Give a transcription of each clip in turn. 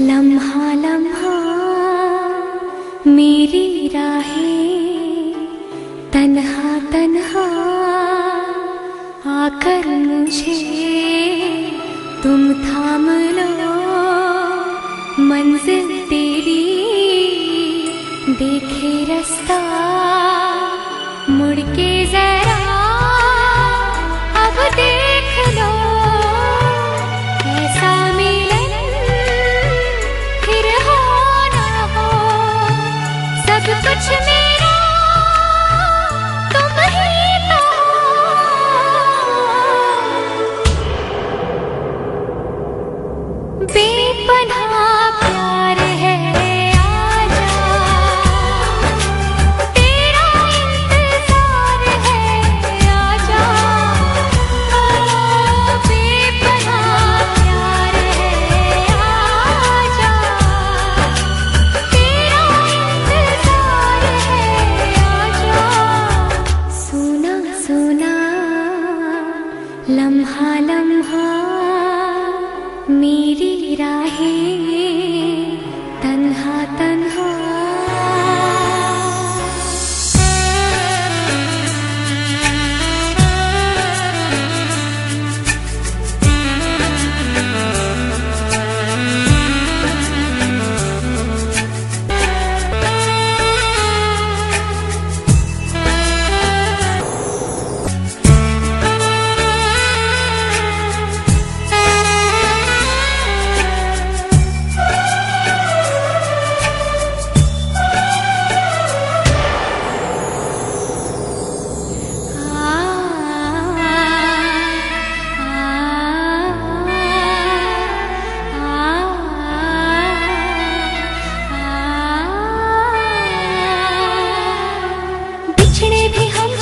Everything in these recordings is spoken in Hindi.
लम्हा लम्हा, मेरी राहें, तन्हा तन्हा, आकर मुझे तुम थाम लो। मंजिल तेरी देखे रास्ता, मुड़के के सुना लम्हा लम्हा मेरी राहें तन्हा तन्हा।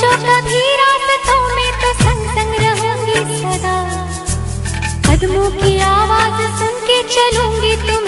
जो कभी रास्तों में तो संग संग रहूँगी सदा। कदमों की आवाज़ सुन के चलूँगी तुम